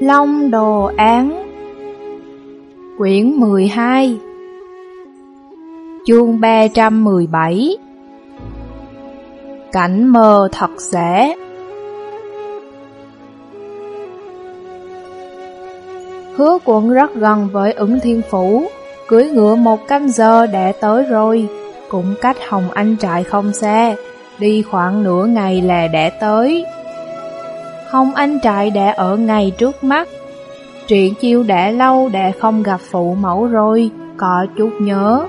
Long Đồ Án. Quyển 12 Chương 317 Cảnh mơ thật dễ Hứa quận rất gần với ứng thiên phủ, Cưới ngựa một canh giờ đã tới rồi. Cũng cách Hồng Anh trại không xa, Đi khoảng nửa ngày là đã tới. Hồng Anh trại đã ở ngay trước mắt. Truyện chiêu đã lâu đã không gặp phụ mẫu rồi, Có chút nhớ.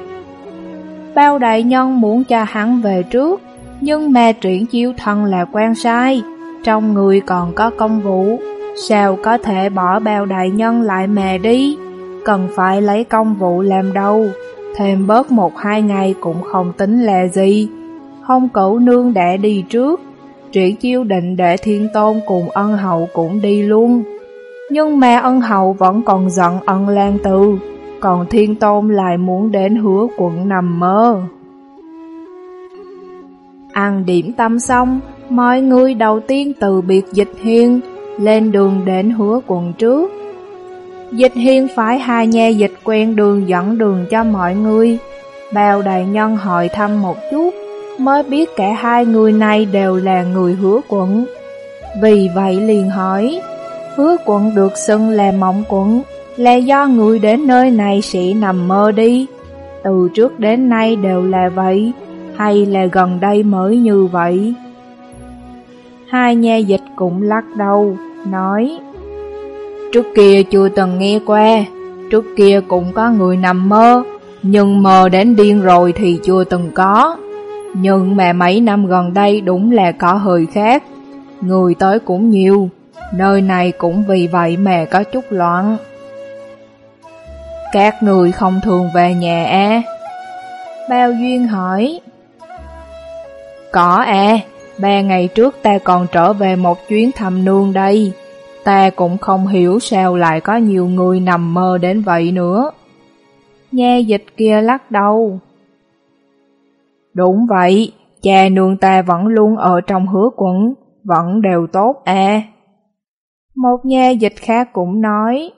Bao đại nhân muốn cho hắn về trước, Nhưng mà truyện chiêu thân là quan sai, Trong người còn có công vụ. Sao có thể bỏ bao đại nhân lại mè đi? Cần phải lấy công vụ làm đâu Thêm bớt một hai ngày cũng không tính là gì. Không cửu nương đã đi trước Triển chiêu định để thiên tôn cùng ân hậu cũng đi luôn. Nhưng mà ân hậu vẫn còn giận ân lan từ, Còn thiên tôn lại muốn đến hứa quận nằm mơ. Ăn điểm tâm xong, Mọi người đầu tiên từ biệt dịch hiên, Lên đường đến hứa quận trước. Dịch hiên phải hai nha dịch quen đường dẫn đường cho mọi người Bao đại nhân hỏi thăm một chút. Mới biết cả hai người này đều là người hứa quận. Vì vậy liền hỏi Hứa quận được xưng là mộng quận Là do người đến nơi này sẽ nằm mơ đi? Từ trước đến nay đều là vậy Hay là gần đây mới như vậy? Hai nha dịch cũng lắc đầu Nói Trước kia chưa từng nghe qua, trước kia cũng có người nằm mơ, nhưng mơ đến điên rồi thì chưa từng có. Nhưng mà mấy năm gần đây đúng là có hơi khác, người tới cũng nhiều, nơi này cũng vì vậy mà có chút loạn. Các người không thường về nhà à? Bao Duyên hỏi. Có à, ba ngày trước ta còn trở về một chuyến thăm nương đây. Ta cũng không hiểu sao lại có nhiều người nằm mơ đến vậy nữa. Nha dịch kia lắc đầu. Đúng vậy, cha nương ta vẫn luôn ở trong hứa quẩn, vẫn đều tốt à. Một nha dịch khác cũng nói.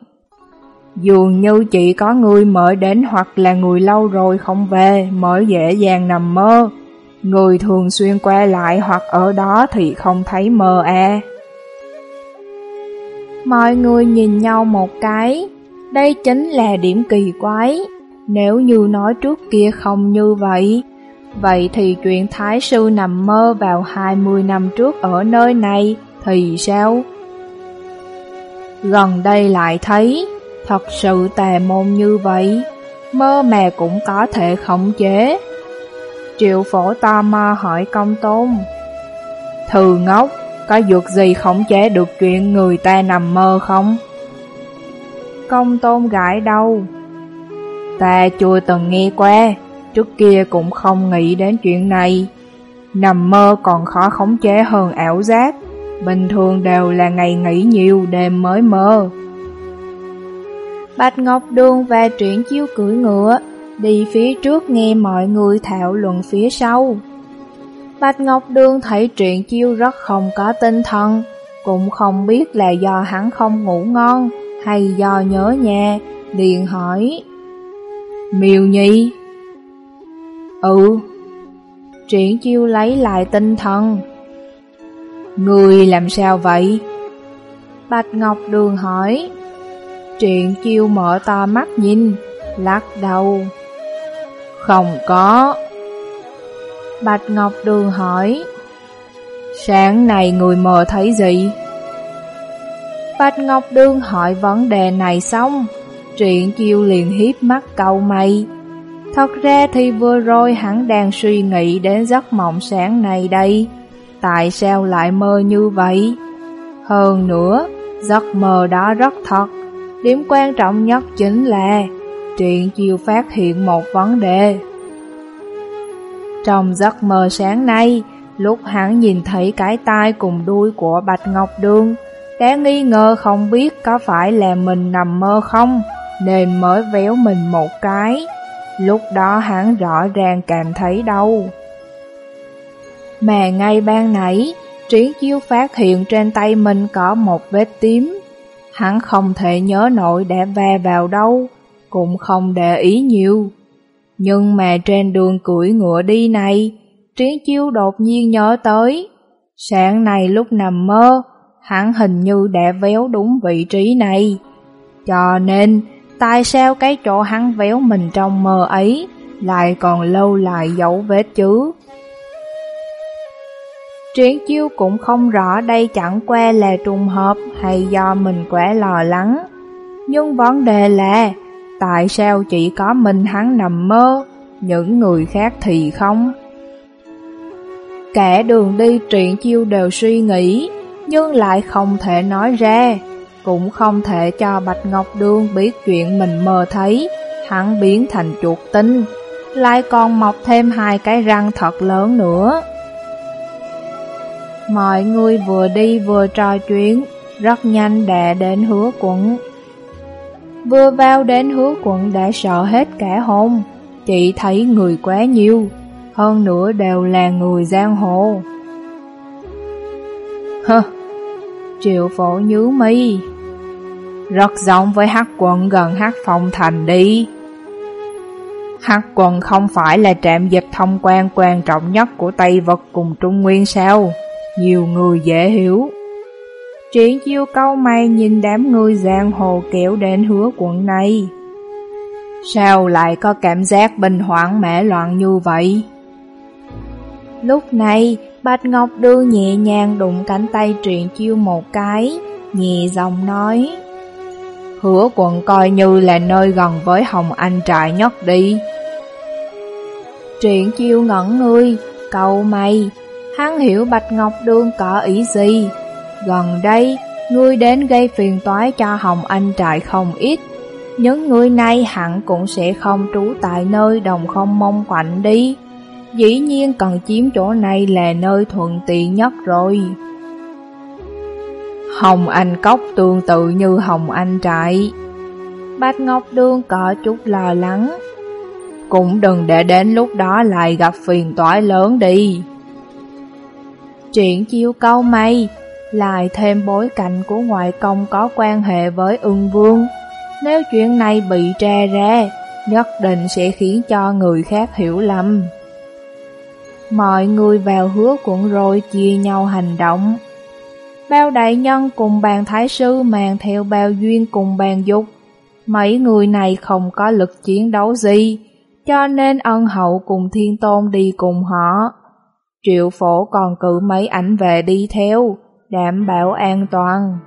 Dường như chỉ có người mới đến hoặc là người lâu rồi không về mới dễ dàng nằm mơ. Người thường xuyên qua lại hoặc ở đó thì không thấy mơ à. E. Mọi người nhìn nhau một cái, đây chính là điểm kỳ quái. Nếu như nói trước kia không như vậy, vậy thì chuyện Thái Sư nằm mơ vào 20 năm trước ở nơi này thì sao? Gần đây lại thấy, thật sự tà môn như vậy, mơ mà cũng có thể khống chế. Triệu phổ tò mò hỏi công tôn. thừ ngốc, có dược gì khống chế được chuyện người ta nằm mơ không? Công tôn gãi đâu? Ta chưa từng nghe qua, trước kia cũng không nghĩ đến chuyện này. Nằm mơ còn khó khống chế hơn ảo giác, bình thường đều là ngày nghỉ nhiều đêm mới mơ. Bạch Ngọc Đường và Triển Chiêu cưỡi ngựa, đi phía trước nghe mọi người thảo luận phía sau. Bạch Ngọc Đường thấy truyện chiêu rất không có tinh thần, cũng không biết là do hắn không ngủ ngon hay do nhớ nhà, liền hỏi. Miêu Nhi Ừ. Triển chiêu lấy lại tinh thần. Người làm sao vậy? Bạch Ngọc Đường hỏi. Triển chiêu mở to mắt nhìn, Lắc đầu. Không có. Bạch Ngọc Đường hỏi. Sáng nay người mờ thấy gì? Bạch Ngọc Đường hỏi vấn đề này xong Truyện chiêu liền hiếp mắt cầu mày. Thật ra thì vừa rồi hắn đang suy nghĩ đến giấc mộng sáng này đây Tại sao lại mơ như vậy? Hơn nữa, giấc mơ đó rất thật Điểm quan trọng nhất chính là Truyện chiều phát hiện một vấn đề trong giấc mơ sáng nay, lúc hắn nhìn thấy cái tai cùng đuôi của Bạch Ngọc Đường, đã nghi ngờ không biết có phải là mình nằm mơ không, nên mới véo mình một cái. Lúc đó hắn rõ ràng cảm thấy đau. Mà ngay ban nãy, Triển Chiêu phát hiện trên tay mình có một vết tím. hắn không thể nhớ nổi đã ve vào đâu, cũng không để ý nhiều. Nhưng mà trên đường cưỡi ngựa đi này, Triển Chiêu đột nhiên nhớ tới. Sáng nay lúc nằm mơ, hắn hình như đã véo đúng vị trí này. Cho nên, tại sao cái chỗ hắn véo mình trong mơ ấy lại còn lâu lại dấu vết chứ? Triển chiêu cũng không rõ đây chẳng qua là trùng hợp hay do mình quá lo lắng. Nhưng vấn đề là, tại sao chỉ có mình hắn nằm mơ, những người khác thì không? Cả đường đi triển chiêu đều suy nghĩ, nhưng lại không thể nói ra, cũng không thể cho Bạch Ngọc Đương biết chuyện mình mơ thấy, hắn biến thành chuột tinh, lại còn mọc thêm hai cái răng thật lớn nữa. Mọi người vừa đi vừa trò chuyện, rất nhanh đè đến hứa quận. Vừa vào đến hứa quận đã sợ hết cả hồn, chỉ thấy người quá nhiều, hơn nữa đều là người giang hồ. Hơ, triệu phổ nhớ mi, rất giống với hắc quận gần hắc phong thành đi. Hắc quận không phải là trạm dịch thông quan quan trọng nhất của Tây Vật cùng Trung Nguyên sao? nhiều người dễ hiểu. Triển chiêu câu mày nhìn đám người giang hồ kéo đến hứa quận này. Sao lại có cảm giác bình hoảng mẻ loạn như vậy? Lúc này, Bạch Ngọc đưa nhẹ nhàng đụng cánh tay Triển chiêu một cái, nhẹ giọng nói. Hứa quận coi như là nơi gần với Hồng Anh trại nhất đi. Triển chiêu ngẩn ngươi, cầu mày, Hắn hiểu Bạch Ngọc Đương có ý gì. Gần đây, ngươi đến gây phiền toái cho Hồng Anh trại không ít. Những người này hẳn cũng sẽ không trú tại nơi đồng không mong quạnh đi. Dĩ nhiên cần chiếm chỗ này là nơi thuận tiện nhất rồi. Hồng Anh Cốc tương tự như Hồng Anh trại. Bạch Ngọc Đương có chút lo lắng. Cũng đừng để đến lúc đó lại gặp phiền toái lớn đi. Chuyện chiêu câu mây lại thêm bối cảnh của ngoại công có quan hệ với ưng vương. Nếu chuyện này bị tre ra, nhất định sẽ khiến cho người khác hiểu lầm. Mọi người vào hứa cuộn rồi chia nhau hành động. Bao đại nhân cùng bàn thái sư mang theo bao duyên cùng bàn dục. Mấy người này không có lực chiến đấu gì, cho nên ân hậu cùng thiên tôn đi cùng họ. Triệu phổ còn cử mấy ảnh về đi theo, đảm bảo an toàn.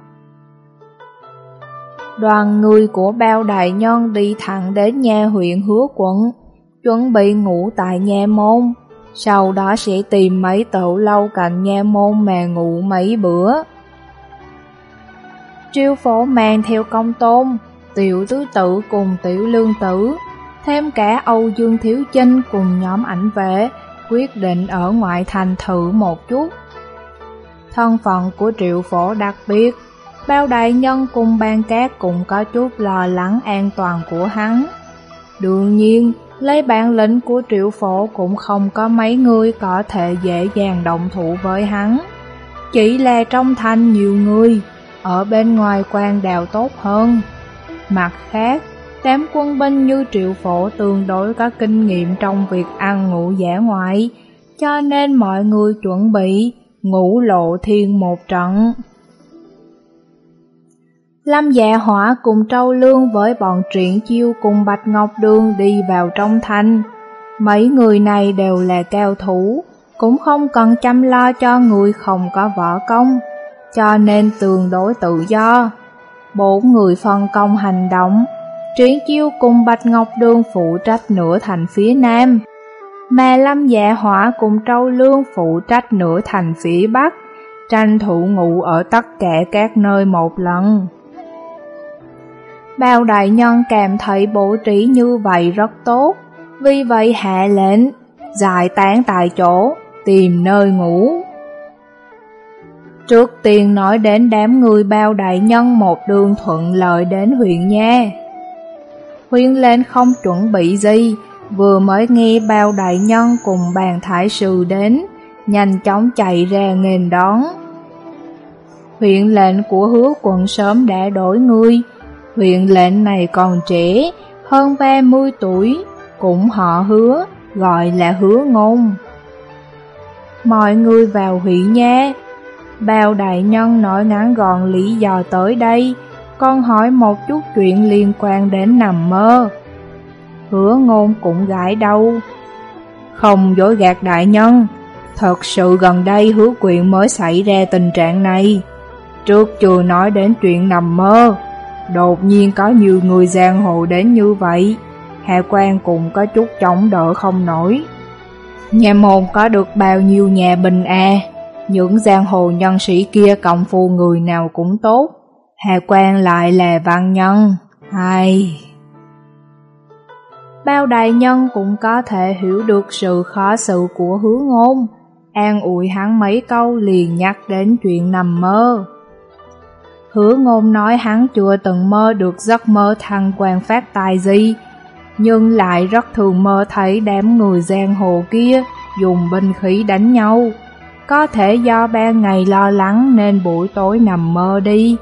Đoàn người của bao đại nhân đi thẳng đến nhà huyện hứa quận, chuẩn bị ngủ tại nhà môn, sau đó sẽ tìm mấy tậu lâu cạnh nghe môn mà ngủ mấy bữa. Triêu phổ mang theo công tôn, tiểu tứ tử cùng tiểu lương tử, thêm cả Âu Dương Thiếu Chinh cùng nhóm ảnh vệ, quyết định ở ngoại thành thử một chút. Thân phận của triệu phổ đặc biệt, bao đại nhân cùng ban cát cũng có chút lo lắng an toàn của hắn. Đương nhiên, lấy bản lĩnh của triệu phổ cũng không có mấy người có thể dễ dàng động thủ với hắn. Chỉ là trong thành nhiều người, ở bên ngoài quan đào tốt hơn. Mặt khác, Đám quân binh như triệu phổ tương đối có kinh nghiệm trong việc ăn ngủ giả ngoại, cho nên mọi người chuẩn bị ngủ lộ thiên một trận. Lâm dạ hỏa cùng Trâu Lương với bọn truyện chiêu cùng Bạch Ngọc Đường đi vào trong thành. Mấy người này đều là cao thủ, cũng không cần chăm lo cho người không có võ công, cho nên tương đối tự do. Bốn người phân công hành động, Truyện chiêu cùng Bạch Ngọc Đường phụ trách nửa thành phía Nam, mà Lâm Dạ Hỏa cùng Trâu Lương phụ trách nửa thành phía Bắc, tranh thủ ngủ ở tất cả các nơi một lần. Bao đại nhân cảm thấy bố trí như vậy rất tốt, vì vậy hạ lệnh, giải tán tại chỗ, tìm nơi ngủ. Trước tiên nói đến đám người bao đại nhân một đường thuận lợi đến huyện nha. Huyên lên không chuẩn bị gì, vừa mới nghe bao đại nhân cùng bàn thái sư đến, nhanh chóng chạy ra nghênh đón. huyện lệnh của hứa quận sớm đã đổi người. Huyện lệnh này còn trẻ, hơn 30 tuổi, cũng họ hứa, gọi là hứa ngôn. Mọi người vào huyện nha. Bao đại nhân nói ngắn gọn lý do tới đây, con hỏi một chút chuyện liên quan đến nằm mơ. Hứa ngôn cũng gãi đầu. Không dối gạt đại nhân, thật sự gần đây hứa quyện mới xảy ra tình trạng này. Trước chưa nói đến chuyện nằm mơ, đột nhiên có nhiều người giang hồ đến như vậy. Hạ quan cũng có chút chống đỡ không nổi. Nhà môn có được bao nhiêu nhà bình a những giang hồ nhân sĩ kia cộng phu người nào cũng tốt. Hạ quan lại là văn nhân. Hay... Bao đại nhân cũng có thể hiểu được sự khó xử của hứa ngôn, an ủi hắn mấy câu liền nhắc đến chuyện nằm mơ. Hứa ngôn nói hắn chưa từng mơ được giấc mơ thăng quan phát tài gì, nhưng lại rất thường mơ thấy đám người giang hồ kia dùng binh khí đánh nhau. Có thể do ban ngày lo lắng nên buổi tối nằm mơ đi.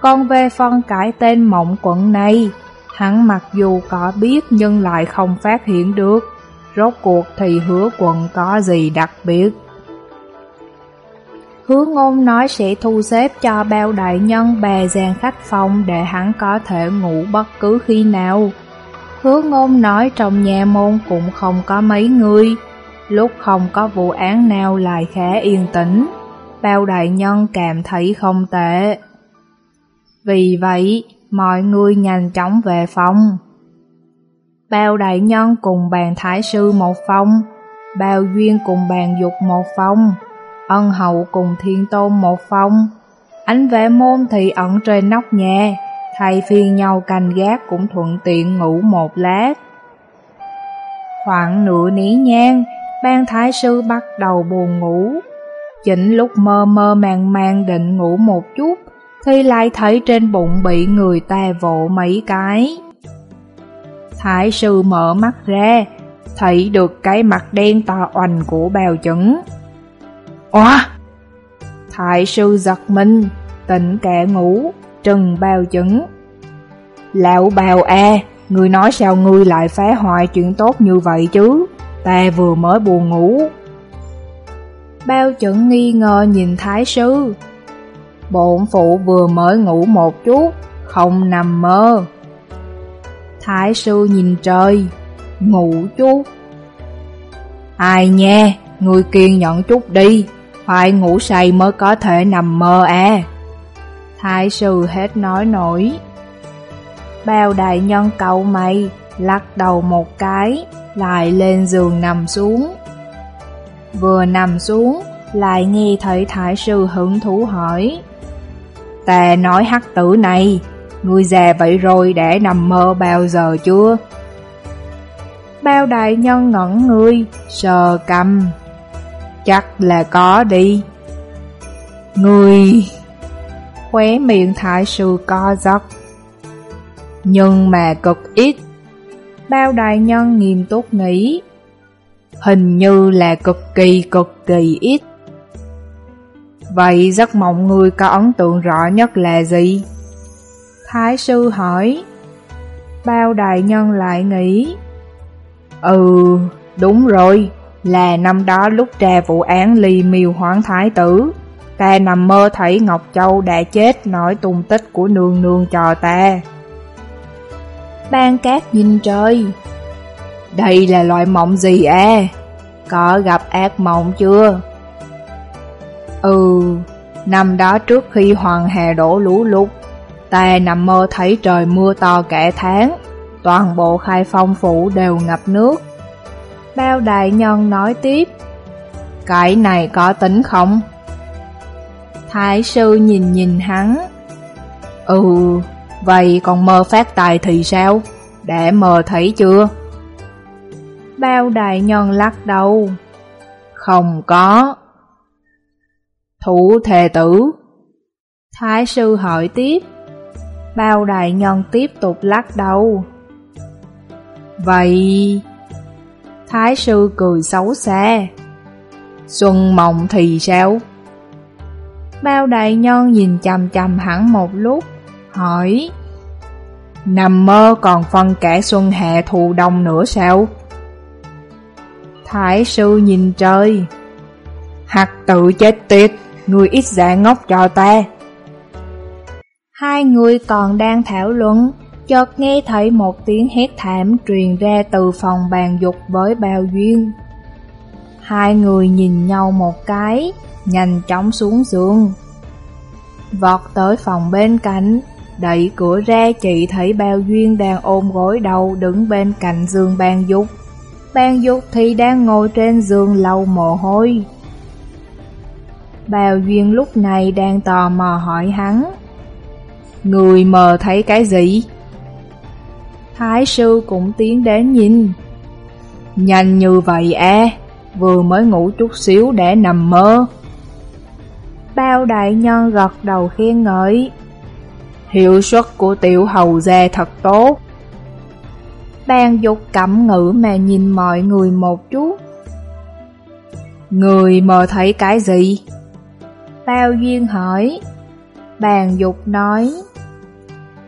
Còn về phân cải tên mộng quận này, hắn mặc dù có biết nhưng lại không phát hiện được. Rốt cuộc thì hứa quận có gì đặc biệt. Hứa ngôn nói sẽ thu xếp cho bao đại nhân bè dàn khách phòng để hắn có thể ngủ bất cứ khi nào. Hứa ngôn nói trong nhà môn cũng không có mấy người, lúc không có vụ án nào lại khá yên tĩnh. Bao đại nhân cảm thấy không tệ. Vì vậy, mọi người nhanh chóng về phòng. Bao đại nhân cùng bàn thái sư một phòng, bao duyên cùng bàn dục một phòng, ân hậu cùng thiên tôn một phòng. Ánh vệ môn thì ẩn trên nóc nhà, thay phiên nhau canh gác cũng thuận tiện ngủ một lát. Khoảng nửa nỉ nhang, ban thái sư bắt đầu buồn ngủ. Chỉnh lúc mơ mơ màng màng định ngủ một chút, thì lại thấy trên bụng bị người ta vỗ mấy cái. Thái sư mở mắt ra, thấy được cái mặt đen to oành của bào chứng. Oa! Thái sư giật mình, tỉnh kẻ ngủ, trừng bào chứng. Lão bào a, người nói sao ngươi lại phá hoại chuyện tốt như vậy chứ? Ta vừa mới buồn ngủ. Bao chuẩn nghi ngờ nhìn thái sư. Bổn phụ vừa mới ngủ một chút, không nằm mơ. Thái sư nhìn trời, ngủ chút. Ai nha, người kiên nhẫn chút đi, phải ngủ say mới có thể nằm mơ à. Thái sư hết nói nổi. Bao đại nhân cậu mày, lắc đầu một cái, lại lên giường nằm xuống. Vừa nằm xuống, lại nghe thấy thái sư hứng thú hỏi. Ta nói hắc tử này, ngươi già vậy rồi để nằm mơ bao giờ chưa? Bao đại nhân ngẩn người, sờ cầm. Chắc là có đi. người Khóe miệng thái sư co giật. Nhưng mà cực ít. Bao đại nhân nghiêm túc nghĩ. Hình như là cực kỳ cực kỳ ít. Vậy giấc mộng người có ấn tượng rõ nhất là gì? Thái sư hỏi. Bao đại nhân lại nghĩ. Ừ, đúng rồi, là năm đó lúc tra vụ án ly miêu hoảng thái tử. Ta nằm mơ thấy Ngọc Châu đã chết nói tung tích của nương nương cho ta. Ban cát nhìn trời. Đây là loại mộng gì à? Có gặp ác mộng chưa? Ừ, năm đó trước khi hoàng hà đổ lũ lụt, ta nằm mơ thấy trời mưa to cả tháng, toàn bộ khai phong phủ đều ngập nước. Bao đại nhân nói tiếp, cái này có tính không? Thái sư nhìn nhìn hắn, Ừ, vậy còn mơ phát tài thì sao? Đã mơ thấy chưa? Bao đại nhân lắc đầu, không có. Thủ thề tử Thái sư hỏi tiếp Bao đại nhân tiếp tục lắc đầu Vậy... Thái sư cười xấu xa Xuân mộng thì sao? Bao đại nhân nhìn chầm chầm hẳn một lúc, hỏi Nằm mơ còn phân kẻ xuân hạ thù đông nữa sao? Thái sư nhìn trời Hạt tự chết tiệt, người ít dạ ngốc cho ta Hai người còn đang thảo luận Chợt nghe thấy một tiếng hét thảm truyền ra từ phòng bàn dục với bao duyên. Hai người nhìn nhau một cái, nhanh chóng xuống giường. Vọt tới phòng bên cạnh, đẩy cửa ra chị thấy bao duyên đang ôm gối đầu đứng bên cạnh giường bàn dục. Bàn dục thì đang ngồi trên giường lau mồ hôi. Bao duyên lúc này đang tò mò hỏi hắn Người mờ thấy cái gì? Thái sư cũng tiến đến nhìn. Nhanh như vậy à Vừa mới ngủ chút xíu để nằm mơ. Bao đại nhân gật đầu khen ngợi. Hiệu suất của tiểu hầu gia thật tốt. Bàn dục cẩm ngữ mà nhìn mọi người một chút. Người mơ thấy cái gì? Bao duyên hỏi. Bàn dục nói.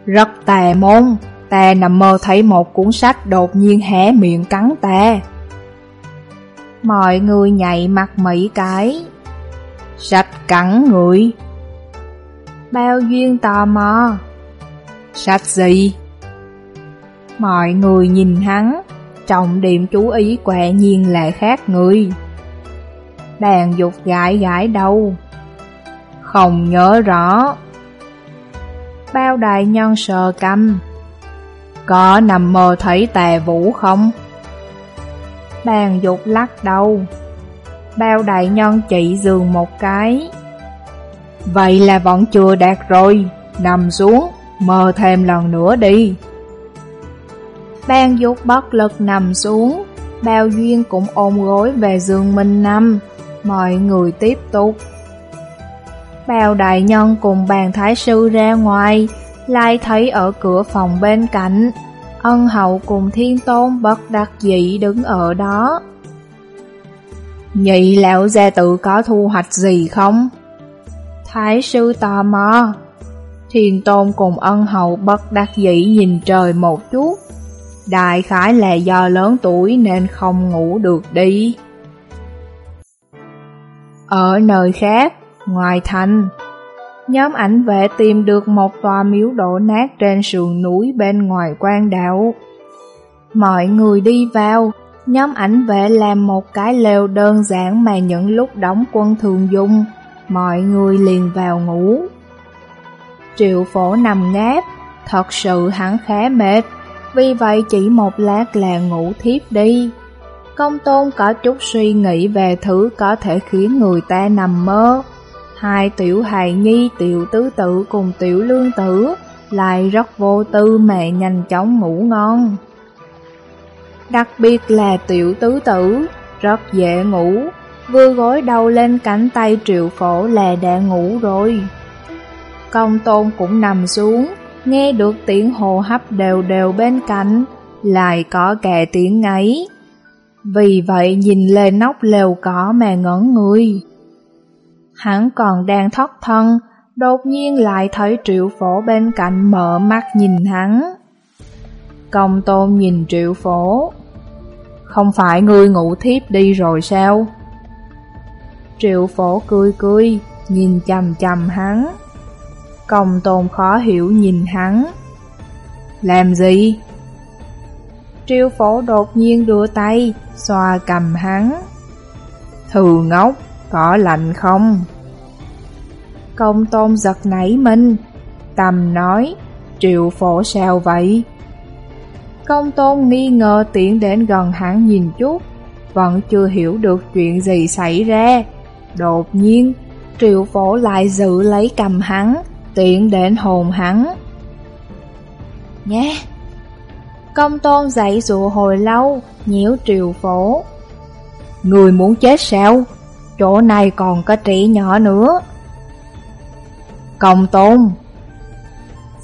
Rất tà môn. Ta nằm mơ thấy một cuốn sách đột nhiên hé miệng cắn ta Mọi người nhảy mặt mấy cái. Sách cắn người. Bao duyên tò mò. Sách gì? Mọi người nhìn hắn. Trọng điểm chú ý quẹ nhiên là khác người. Đàn dục gãi gãi đâu Không nhớ rõ. Bao đại nhân sờ căm có nằm mơ thấy tà vũ không? Bàn dục lắc đầu. Bao đại nhân chỉ giường một cái. Vậy là vẫn chưa đạt rồi. Nằm xuống, Mơ thêm lần nữa đi. Ban dục bất lực nằm xuống. Bao duyên cũng ôm gối về giường mình nằm. Mọi người tiếp tục. Bao đại nhân cùng bàn thái sư ra ngoài. Lại thấy ở cửa phòng bên cạnh Ân hậu cùng thiên tôn bất đắc dĩ đứng ở đó. Nhị lão gia tự có thu hoạch gì không? Thái sư tò mò. Thiên tôn cùng ân hậu bất đắc dĩ nhìn trời một chút. Đại khái là do lớn tuổi nên không ngủ được đi. Ở nơi khác, ngoài thành Nhóm ảnh vệ tìm được một tòa miếu đổ nát trên sườn núi bên ngoài quan đạo. Mọi người đi vào, Nhóm ảnh vệ làm một cái lều đơn giản mà những lúc đóng quân thường dùng. Mọi người liền vào ngủ. Triệu phổ nằm ngáp, Thật sự hắn khá mệt, Vì vậy chỉ một lát là ngủ thiếp đi. Công tôn có chút suy nghĩ về thứ có thể khiến người ta nằm mơ. Hai tiểu hài nhi tiểu tứ tử cùng tiểu lương tử Lại rất vô tư mẹ nhanh chóng ngủ ngon Đặc biệt là tiểu tứ tử, rất dễ ngủ, vừa gối đầu lên cánh tay triệu phổ là đã ngủ rồi. Công tôn cũng nằm xuống, nghe được tiếng hồ hấp đều đều bên cạnh, lại có kẻ tiếng ngáy. Vì vậy nhìn lên nóc lều cỏ mà ngẩn người. Hắn còn đang thoát thân, đột nhiên lại thấy triệu phổ bên cạnh mở mắt nhìn hắn. Công tôn nhìn triệu phổ, không phải ngươi ngủ thiếp đi rồi sao? Triệu phổ cười cười, nhìn chầm chầm hắn. Công tôn khó hiểu nhìn hắn. Làm gì? Triệu phổ đột nhiên đưa tay, xoa cầm hắn. Thừ ngốc, có lạnh không? Công tôn giật nảy mình, tầm nói, triệu phổ sao vậy? Công tôn nghi ngờ tiện đến gần hắn nhìn chút, vẫn chưa hiểu được chuyện gì xảy ra. Đột nhiên, triệu phổ lại giữ lấy cầm hắn, tiện đến hồn hắn. Nhé! Công tôn dậy dụ hồi lâu, nhiễu triệu phổ. Người muốn chết sao? Chỗ này còn có trĩ nhỏ nữa. Công tôn!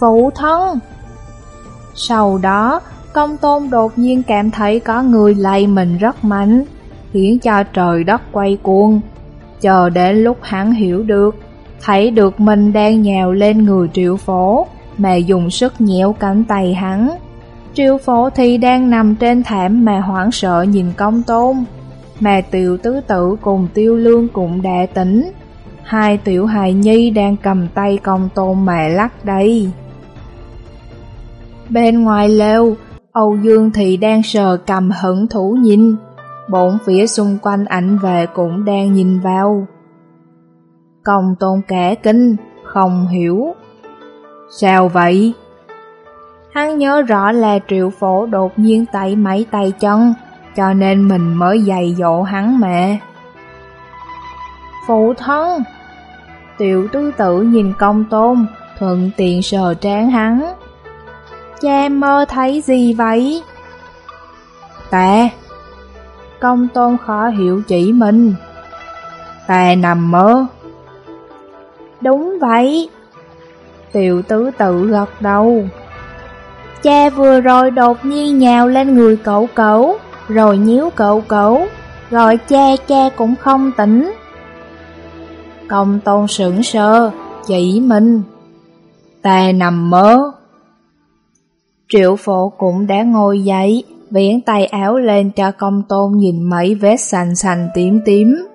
Phụ thân! Sau đó, Công tôn đột nhiên cảm thấy có người lay mình rất mạnh, khiến cho trời đất quay cuồng. Chờ đến lúc hắn hiểu được, thấy được mình đang nhào lên người triệu phổ, mà dùng sức nhéo cánh tay hắn. Triệu phổ thì đang nằm trên thảm mà hoảng sợ nhìn công tôn, mà tiểu tứ tử cùng tiêu lương cũng đã tỉnh. Hai tiểu hài nhi đang cầm tay công tôn mà lắc đây. Bên ngoài lều, Âu Dương thì đang sờ cầm hận thủ nhìn, bốn phía xung quanh ảnh về cũng đang nhìn vào. Công tôn kẻ kinh, không hiểu. Sao vậy? Hắn nhớ rõ là triệu phổ đột nhiên tay máy tay chân, cho nên mình mới dày dỗ hắn mẹ Phụ thân! Tiểu tứ tử nhìn công tôn, thuận tiện sờ trán hắn. Cha mơ thấy gì vậy? Ta! Công tôn khó hiểu chỉ mình. Ta nằm mơ. Đúng vậy. Tiểu tứ tự gật đầu. Cha vừa rồi đột nhiên nhào lên người cậu cậu, rồi nhíu cậu cậu, gọi cha cha cũng không tỉnh. Công tôn sững sờ, chỉ mình. Ta nằm mơ. Triệu phổ cũng đã ngồi dậy, viễn tay áo lên cho công tôn nhìn mấy vết xanh xanh tím tím.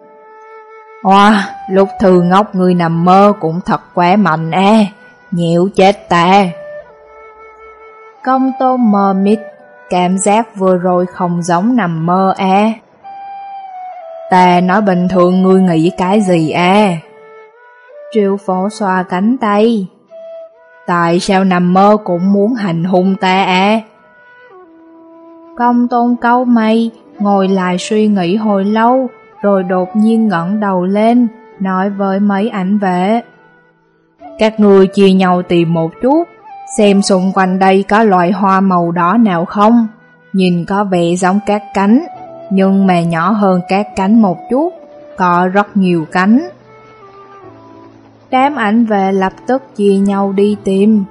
Wow, lúc thư ngốc người nằm mơ cũng thật quá mạnh e, nhiễu chết ta. Công tôn mờ mịt, cảm giác vừa rồi không giống nằm mơ e. Ta nói bình thường ngươi nghĩ cái gì e? Triệu phổ xoa cánh tay. Tại sao nằm mơ cũng muốn hành hung ta e? Công tôn câu mây, ngồi lại suy nghĩ hồi lâu, rồi đột nhiên ngẩng đầu lên, nói với mấy ảnh vệ. Các người chia nhau tìm một chút, xem xung quanh đây có loài hoa màu đỏ nào không. Nhìn có vẻ giống các cánh, nhưng mà nhỏ hơn các cánh một chút, có rất nhiều cánh. Đám ảnh về lập tức chia nhau đi tìm.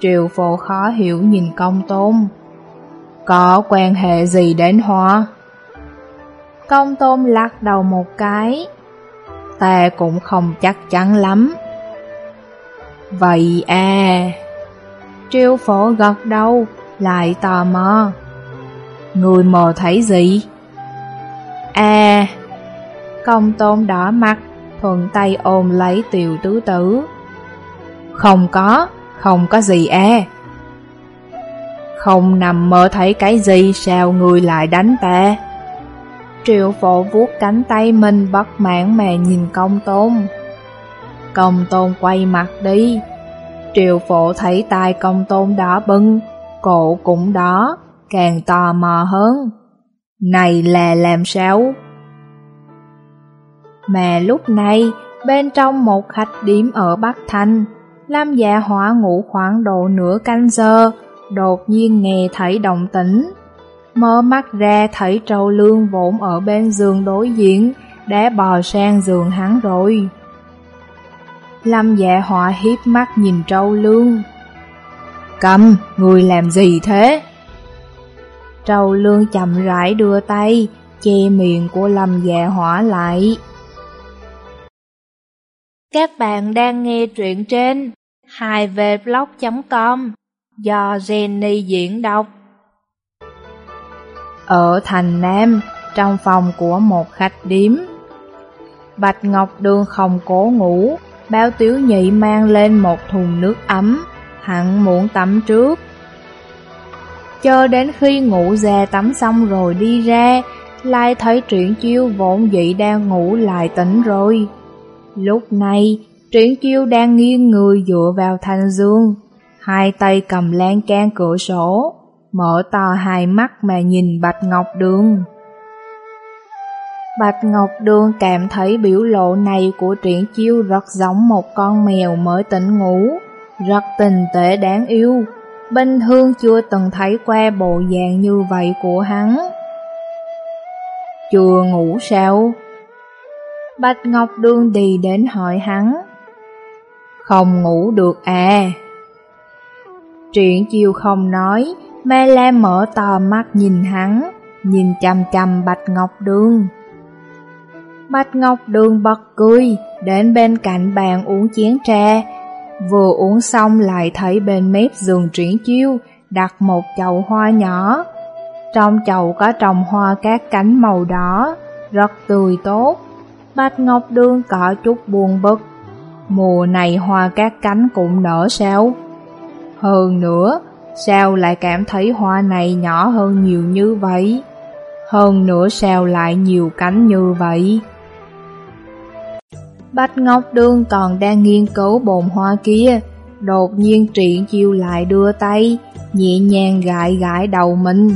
Triệu phổ khó hiểu nhìn công tôn. Có quan hệ gì đến hoa? Công tôn lắc đầu một cái. Ta cũng không chắc chắn lắm. Vậy e, à... Triêu phổ gật đầu, lại tò mò. Người mò thấy gì? À... Công tôn đỏ mặt, thuận tay ôm lấy tiểu tứ tử. Không có, không có gì à. Không nằm mơ thấy cái gì sao người lại đánh ta Triệu phổ vuốt cánh tay mình bất mãn mà nhìn công tôn Công tôn quay mặt đi Triệu phổ thấy tai công tôn đỏ bưng Cổ cũng đó, Càng tò mò hơn Này là làm sao Mà lúc này Bên trong một khách điểm ở Bắc Thanh Lam dạ hỏa ngủ khoảng độ nửa canh giờ đột nhiên nghe thấy động tĩnh. Mở mắt ra thấy trâu lương vốn ở bên giường đối diện, đã bò sang giường hắn rồi. Lâm dạ họa hiếp mắt nhìn trâu lương. Cầm, người làm gì thế? Trâu lương chậm rãi đưa tay, che miệng của Lâm dạ hỏa lại. Các bạn đang nghe truyện trên 2vblog.com do Jenny diễn đọc. Ở thành Nam, trong phòng của một khách điếm, Bạch Ngọc Đường không cố ngủ, bao tiếu nhị mang lên một thùng nước ấm, hẳn muộn tắm trước. Cho đến khi ngủ ra tắm xong rồi đi ra, lại thấy Triển chiêu vốn dĩ đang ngủ lại tỉnh rồi. Lúc này, Triển chiêu đang nghiêng người dựa vào thanh dương, hai tay cầm lan can cửa sổ, mở to hai mắt mà nhìn Bạch Ngọc Đường. Bạch Ngọc Đường cảm thấy biểu lộ này của Triển Chiêu rất giống một con mèo mới tỉnh ngủ, rất tình tệ đáng yêu. Bình thường chưa từng thấy qua bộ dạng như vậy của hắn. Chưa ngủ sao? Bạch Ngọc Đường đi đến hỏi hắn. Không ngủ được à? Triển chiêu không nói, Mê la mở to mắt nhìn hắn, nhìn chăm chăm Bạch Ngọc Đường. Bạch Ngọc Đường bật cười, đến bên cạnh bàn uống chén trà. Vừa uống xong lại thấy bên mép giường triển chiêu đặt một chậu hoa nhỏ. Trong chậu có trồng hoa các cánh màu đỏ, rất tươi tốt. Bạch Ngọc Đương có chút buồn bực. Mùa này hoa các cánh cũng nở sao? Hơn nữa, sao lại cảm thấy hoa này nhỏ hơn nhiều như vậy? Hơn nữa sao lại nhiều cánh như vậy? Bạch Ngọc Đương còn đang nghiên cứu bồn hoa kia, đột nhiên triển chiêu lại đưa tay, nhẹ nhàng gãi gãi đầu mình.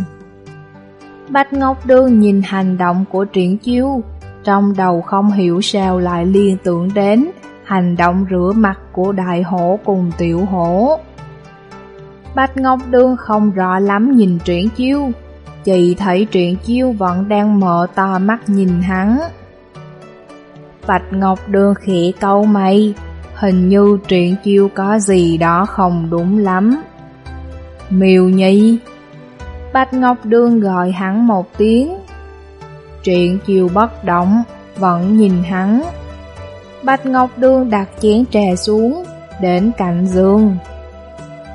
Bạch Ngọc Đương nhìn hành động của triển chiêu, trong đầu không hiểu sao lại liên tưởng đến hành động rửa mặt của đại hổ cùng tiểu hổ. Bạch Ngọc Đương không rõ lắm nhìn triển chiêu, chỉ thấy triển chiêu vẫn đang mở to mắt nhìn hắn. Bạch Ngọc Đương khẽ câu mày, hình như truyện chiêu có gì đó không đúng lắm. Miêu Nhi Bạch Ngọc Đương gọi hắn một tiếng. Truyện chiêu bất động, vẫn nhìn hắn. Bạch Ngọc Đương đặt chén trà xuống, đến cạnh giường.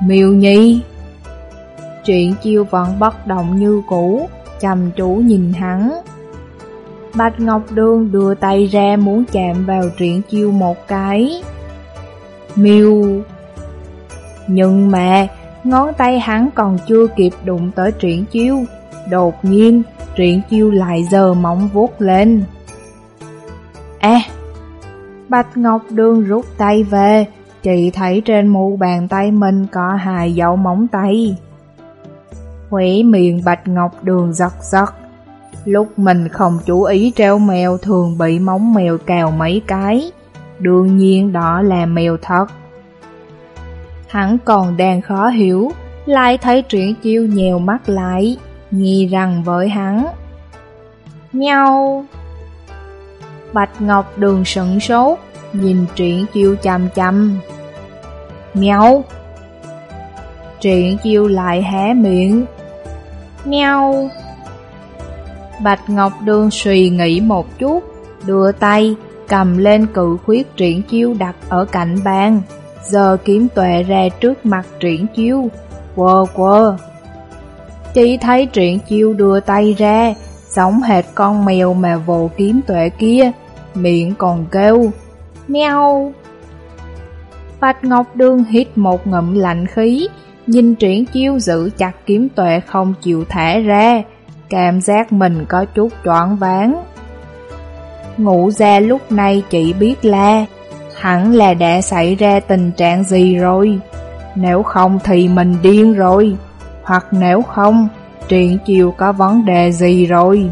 Miêu Nhi Truyện chiêu vẫn bất động như cũ, chăm chú nhìn hắn. Bạch Ngọc Đường đưa tay ra muốn chạm vào triển chiêu một cái. Miêu Nhưng mà, ngón tay hắn còn chưa kịp đụng tới triển chiêu. Đột nhiên, triển chiêu lại giờ móng vuốt lên. À! Bạch Ngọc Đường rút tay về, chỉ thấy trên mu bàn tay mình có hai dấu móng tay. Khỏe miệng Bạch Ngọc Đường giật giật. Lúc mình không chú ý treo mèo thường bị móng mèo cào mấy cái. Đương nhiên đó là mèo thật. Hắn còn đang khó hiểu, lại thấy truyện chiêu nhèo mắt lại, nghi rằng với hắn. Nhau! Bạch Ngọc Đường sững sốt, nhìn truyện chiêu chằm chằm. Mèo! Truyện chiêu lại hé miệng, Nhau Bạch Ngọc Đường suy nghĩ một chút Đưa tay cầm lên cự khuyết triển chiêu đặt ở cạnh bàn. Giờ kiếm tuệ ra trước mặt triển chiêu. Quơ quơ. Chỉ thấy triển chiêu đưa tay ra Giống hệt con mèo mà vồ kiếm tuệ kia Miệng còn kêu meo. Bạch Ngọc Đường hít một ngụm lạnh khí Nhìn triển chiêu giữ chặt kiếm tuệ không chịu thả ra, cảm giác mình có chút choáng váng. Ngủ ra lúc này chỉ biết la hẳn là đã xảy ra tình trạng gì rồi. Nếu không thì mình điên rồi, hoặc nếu không, chuyện chiều có vấn đề gì rồi.